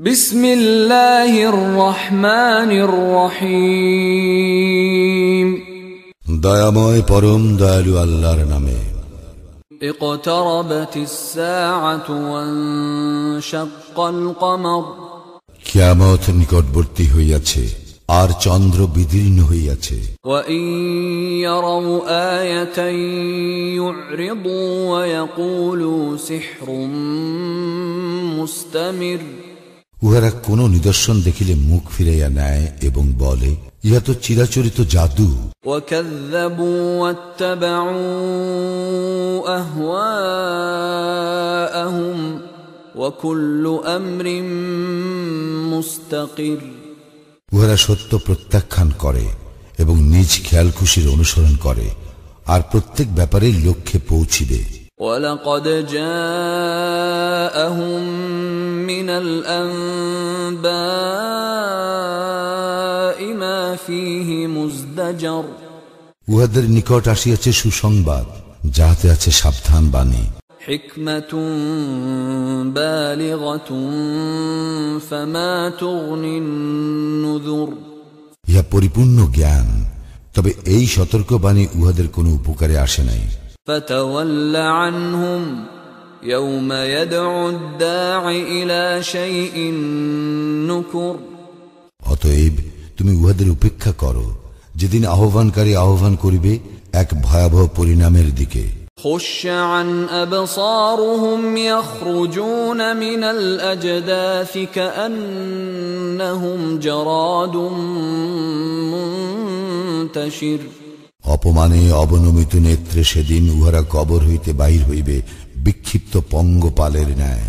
بسم الله الرحمن الرحيم দয়াময় পরম দয়ালু আল্লাহর নামে اقتربت الساعة وانشق القمر কিয়ামত নিকটবর্তী হইয়াছে আর চন্দ্র বিদীর্ণ হইয়াছে وإن يروا آية يعرضوا ويقولوا سحر مستمر উহারা কোন নিদর্শন দেখিলে মুখ ফিরাইয়া নেয় এবং বলে ইহা তো চিরাচরিত জাদু। উহারা সত্য প্রত্যাখ্যান করে এবং নিজ খেয়াল খুশির অনুসরণ করে আর প্রত্যেক ব্যাপারে লক্ষ্যে পৌঁছিবে। ولقد جاءهم من الأنباء ما فيه مزدجر উহাদের নিকট আসিয়াছে সুসংবাদ যাহাতে আছে সাবধান বাণী حكمة بالغة فما تغني النذر ইহা পরিপূর্ণ জ্ঞান তবে এই সতর্কবাণী উহাদের কোনো উপকারে আসে নাই فتول عنهم يوم يدعو الداع إلى شيء نكر অতএব তুমি উহাদের উপেক্ষা করো যেদিন আহ্বানকারী আহ্বান করিবে এক ভয়াবহ পরিণামের দিকে خش عن أبصارهم يخرجون من الأجداث كأنهم جراد منتشر অপমানে অবনমিত নেত্রে সেদিন উহারা কবর হইতে বাহির হইবে বিক্ষিপ্ত পঙ্গপালের ন্যায়।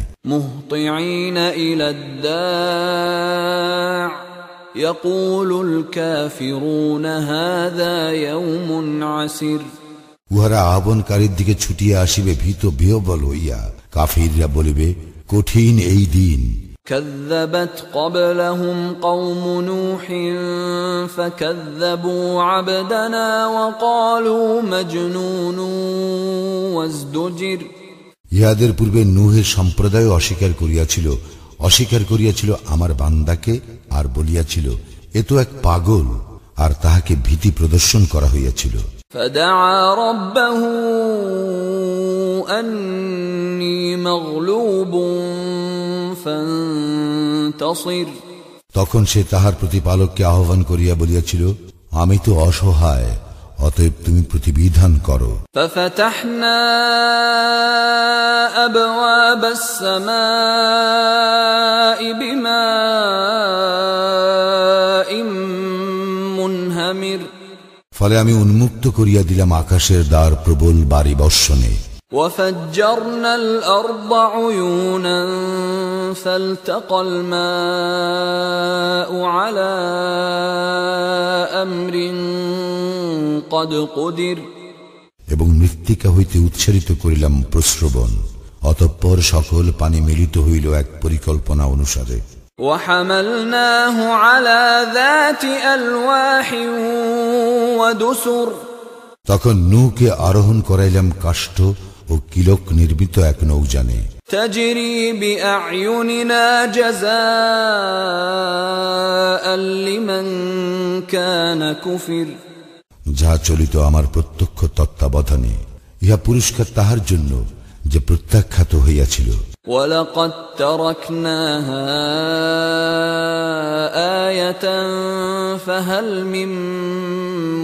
উহারা আবনকারীর দিকে ছুটিয়া আসিবে ভীত বিহবল হইয়া। কাফিররা বলিবে কঠিন এই দিন। كذبت قبلهم قوم نوح فكذبوا عبدنا وقالوا مجنون وازدجر ইহাদের পূর্বে নুহের সম্প্রদায় অস্বীকার করিয়াছিল অস্বীকার করিয়াছিল আমার বান্দাকে আর বলিয়াছিল এ তো এক পাগল আর তাহাকে ভীতি প্রদর্শন করা হইয়াছিল فدعا ربه أني مغلوب فانتصر তখন সে তাহার প্রতিপালককে আহ্বান করিয়া বলিয়াছিল আমি তো অসহায় অতএব তুমি প্রতিবিধান করো। ফলে আমি উন্মুক্ত করিয়া দিলাম আকাশের দ্বার প্রবল বাড়ি বর্ষণে। وفجرنا الأرض عيونا فالتقى الماء على أمر قد قدر এবং মৃত্তিকা হইতে উচ্চারিত করিলাম প্রশ্রবণ অতঃপর সকল পানি মিলিত হইল এক পরিকল্পনা অনুসারে وحملناه على ذات ألواح ودسر তখন নৌকে আরোহণ করাইলাম কাষ্ঠ ও কিলক নির্মিত এক নৌজানে تجري بأعيننا جزاء لمن كان كفر যাহা চলিত আমার প্রত্যক্ষ তত্ত্বাবধানে ইহা পুরস্কার তাহার জন্য যে প্রত্যাখ্যাত হইয়াছিল ولقد تركناها آية فهل من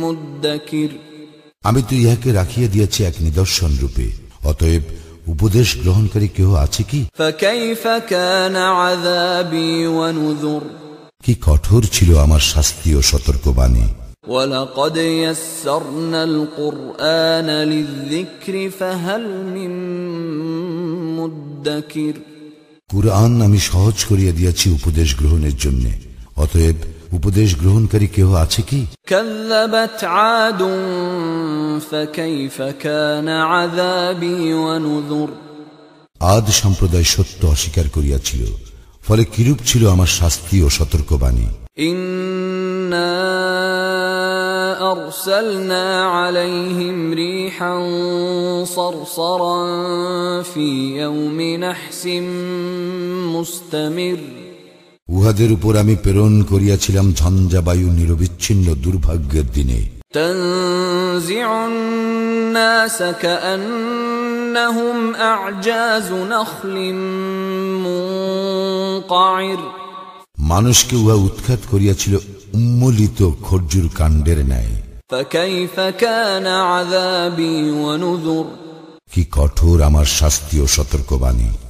مدكر আমি তো ইহাকে রাখিয়া দিয়াছি এক নিদর্শন রূপে অতএব উপদেশ গ্রহণকারী কেহ আছে কি فكيف كان عذابي ونذر কি কঠোর ছিল আমার শাস্তি ও সতর্কবাণী ولقد يسرنا القرآن للذكر فهل من مدكر কুরআন আমি সহজ করিয়া দিয়াছি উপদেশ গ্রহণের জন্য অতএব উপদেশ গ্রহণকারী কেহ আছে কি كذبت عاد فكيف كان عذابي ونذر আদ সম্প্রদায় সত্য অস্বীকার করিয়াছিল ফলে কিরূপ ছিল আমার শাস্তি ও সতর্কবাণী إنا أرسلنا عليهم ريحا صرصرا في يوم نحس مستمر উহাদের উপর আমি প্রেরণ করিয়াছিলাম ঝঞ্ঝাবায়ু নিরবিচ্ছিন্ন দুর্ভাগ্যের দিনে। মানুষকে উহা উৎখাত করিয়াছিল উম্মলিত খর্জুর কাণ্ডের ন্যায়। কি কঠোর আমার শাস্তি ও সতর্কবাণী।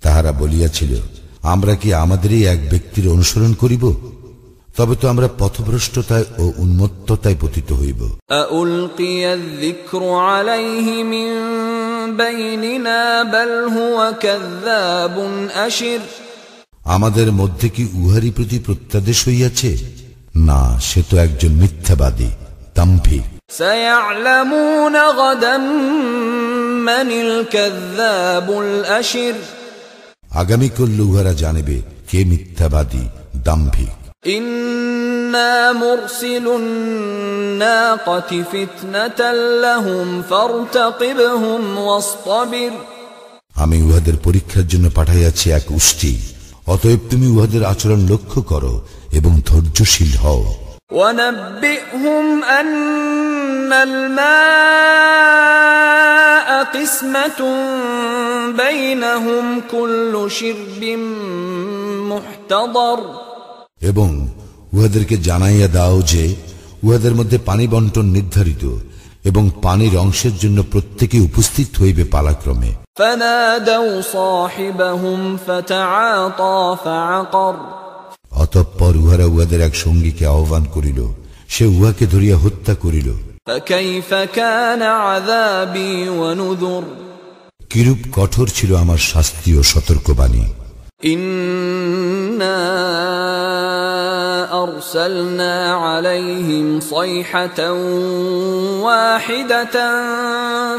তাহারা বলিয়াছিল আমরা কি আমাদেরই এক ব্যক্তির অনুসরণ করিব? তবে তো আমরা পথভ্রষ্টতায় ও উন্মত্ততায় পতিত হইব। بيننا بل হুয়া কাযাবুন আশির আমাদের মধ্যে কি উহারই প্রতি প্রত্যাদেশ হইয়াছে না সে তো একজন মিথ্যাবাদী দাম্ভিক سيعلمون غدا من الكذاب الأشر আগামী করলে উহারা জানিবে কে মিথ্যাবাদী দাম্ভিক إنا مرسل الناقة فتنة لهم فارتقبهم واصطبر আমি উহাদের পরীক্ষার জন্য পাঠাইয়াছি এক উষ্টি অতএব তুমি উহাদের আচরণ লক্ষ্য করো এবং ধৈর্যশীল হও ونبئهم أن الماء قسمة بينهم كل شرب محتضر এবং উহাদেরকে জানাইয়া দাও যে উহাদের মধ্যে পানি বন্টন নির্ধারিত এবং পানির অংশের জন্য প্রত্যেকে উপস্থিত হইবে পালাক্রমে। অতঃপর উহারা উহাদের এক সঙ্গীকে আহ্বান করিল। সে উহাকে ধরিয়া হত্যা করিল। কিরূপ কঠোর ছিল আমার শাস্তি ও সতর্কবাণী। ইন্না أرسلنا عليهم صيحة واحدة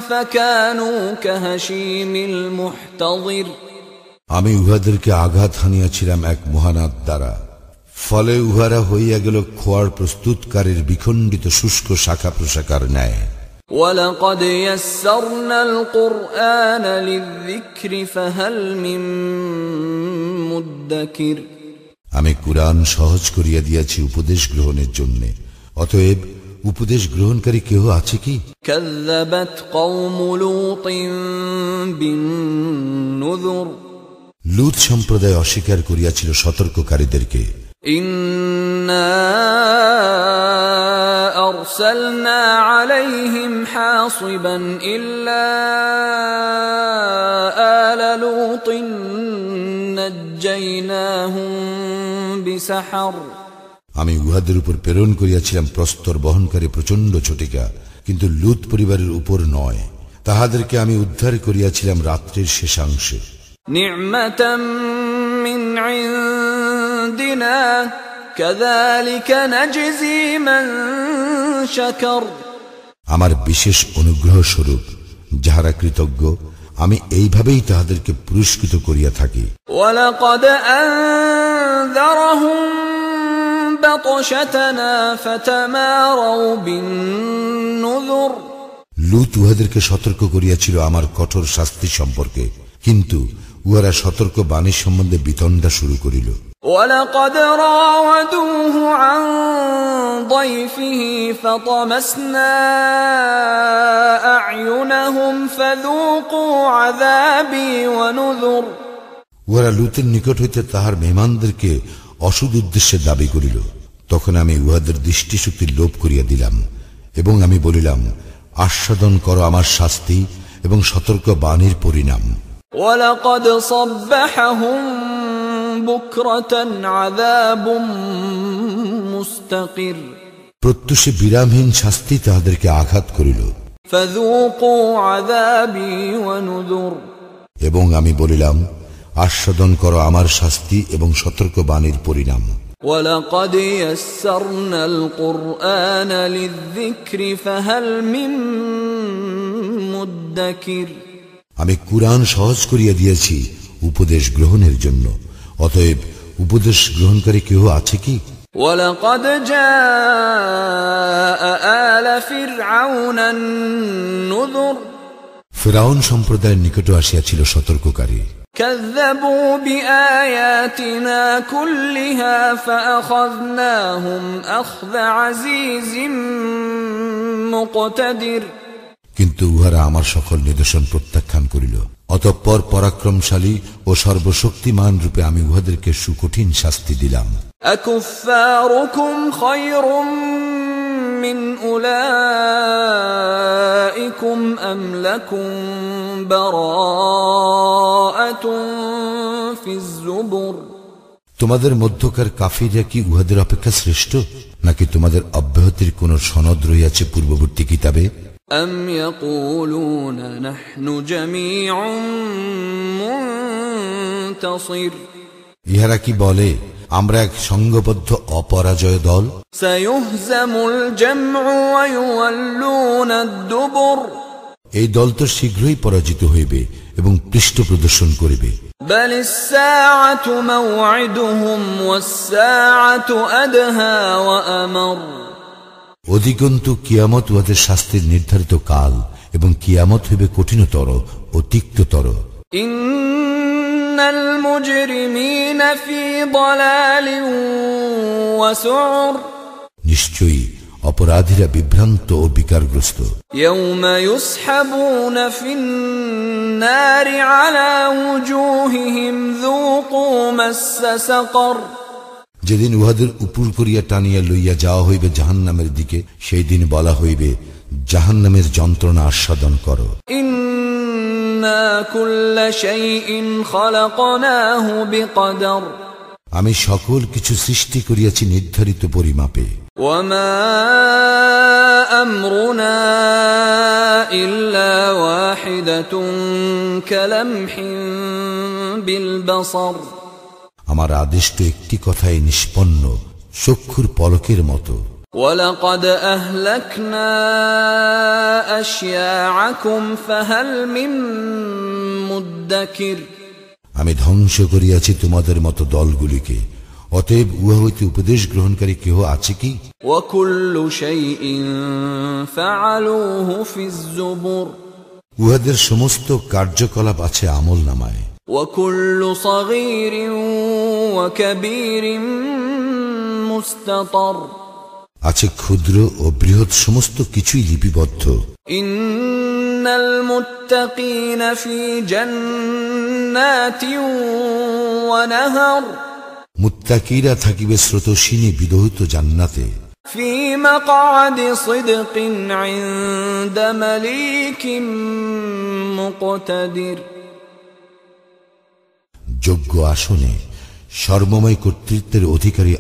فكانوا كهشيم المحتضر আমি উহাদেরকে আঘাত হানিয়াছিলাম এক মহানাদ দ্বারা ফলে উহারা হইয়া গেল খোয়ার প্রস্তুতকারীর বিখণ্ডিত শুষ্ক শাখা প্রশাখার ন্যায় ولقد يسرنا القرآن للذكر فهل من مدكر আমি কুরআন সহজ করিয়া দিয়াছি উপদেশ গ্রহণের জন্য অতএব উপদেশ গ্রহণকারী কেহ আছে কি كذبت قوم لوط بالنذر লুত সম্প্রদায় অস্বীকার করিয়াছিল সতর্ককারীদেরকে إنا أرسلنا عليهم حاصبا إلا آل لوط আমি উহাদের উপর প্রেরণ করিয়াছিলাম প্রস্তর বহনকারী প্রচণ্ড ছটিকা কিন্তু লুত পরিবারের উপর নয়। তাহাদেরকে আমি উদ্ধার করিয়াছিলাম রাত্রের শেষাংশে। আমার বিশেষ অনুগ্রহ স্বরূপ যাহারা কৃতজ্ঞ আমি এইভাবেই তাহাদেরকে পুরস্কৃত করিয়া থাকি। ولقد أنذرهم بطشتنا فتماروا بالنذر লুত উহাদেরকে সতর্ক করিয়াছিল আমার কঠোর শাস্তি সম্পর্কে কিন্তু উহারা সতর্ক বাণী সম্বন্ধে বিতণ্ডা শুরু করিল ولقد راودوه عن ضيفه فطمسنا أعينهم فذوقوا عذابي ونذر উহারা লুতের নিকট হইতে তাহার মেহমানদেরকে অসুদ উদ্দেশ্যে দাবি করিল তখন আমি উহাদের দৃষ্টিশক্তি লোপ করিয়া দিলাম এবং আমি বলিলাম আস্বাদন করো আমার শাস্তি এবং সতর্ক বাণীর পরিণাম ولقد صبحهم بكرة عذاب مستقر প্রত্যুষে বিরামহীন শাস্তি তাহাদেরকে আঘাত করিল فذوقوا عذابي ونذر এবং আমি বলিলাম আস্বাদন করো আমার শাস্তি এবং সতর্ক বাণীর পরিণাম ولقد يسرنا القرآن للذكر فهل من مدكر আমি কুরআন সহজ করিয়া দিয়েছি উপদেশ গ্রহণের জন্য অতএব উপদেশ গ্রহণকারী কেউ আছে কি ولقد جاء آل فرعون النذر ফেরাউন সম্প্রদায়ের নিকটে আসিয়াছিল সতর্ককারী كذبوا بآياتنا كلها فأخذناهم أخذ عزيز مقتدر কিন্তু উহারা আমার সকল নিদর্শন প্রত্যাখ্যান করিল অতঃপর পরাক্রমশালী ও সর্বশক্তিমান রূপে আমি উহাদেরকে সুকঠিন শাস্তি দিলাম أكفاركم خير من أولئكم أم لكم براءة في الزبر তোমাদের মধ্যকার কাফিরা কি উহাদের অপেক্ষা শ্রেষ্ঠ নাকি তোমাদের অব্যাহতির কোন সনদ রইয়াছে পূর্ববর্তী কিতাবে أم يقولون نحن جميع منتصر ইহারা কি বলে আমরা এক সংঘবদ্ধ অপরাজয় দল। এই দল তো শীঘ্রই পরাজিত হইবে এবং পৃষ্ঠ প্রদর্শন করিবে। অধিকন্তু কিয়ামত ওদের শাস্তির নির্ধারিত কাল এবং কিয়ামত হইবে কঠিনতর ও তিক্ততর। নিশ্চয়ই অপরাধীরা বিভ্রান্ত ও বিকারগ্রস্ত। যেদিন উহাদের উপর করিয়া টানিয়া লইয়া যাওয়া হইবে জাহান নামের দিকে সেই দিন বলা হইবে জাহান নামের যন্ত্রণা আস্বাদন করো। আমি সকল কিছু সৃষ্টি করিয়াছি নির্ধারিত পরিমাপে। আমার আদিষ্ট একটি কথায় নিষ্পন্ন চক্ষুর পলকের মতো। ولقد أهلكنا أشياعكم فهل من مدكر আমি ধ্বংস করিয়াছি তোমাদের মতো দলগুলিকে অতএব উহা হইতে উপদেশ গ্রহণকারী কেহ আছে কি وكل شيء فعلوه في الزبر উহাদের সমস্ত কার্যকলাপ আছে আমল নামায় وكل صغير وكبير مستطر আছে ক্ষুদ্র ও বৃহৎ সমস্ত কিছুই লিপিবদ্ধ। মুত্তাকিরা থাকিবে স্রোতসিনী বিদহিত জান্নাতে। যোগ্য আসনে সর্বময় কর্তৃত্বের অধিকারী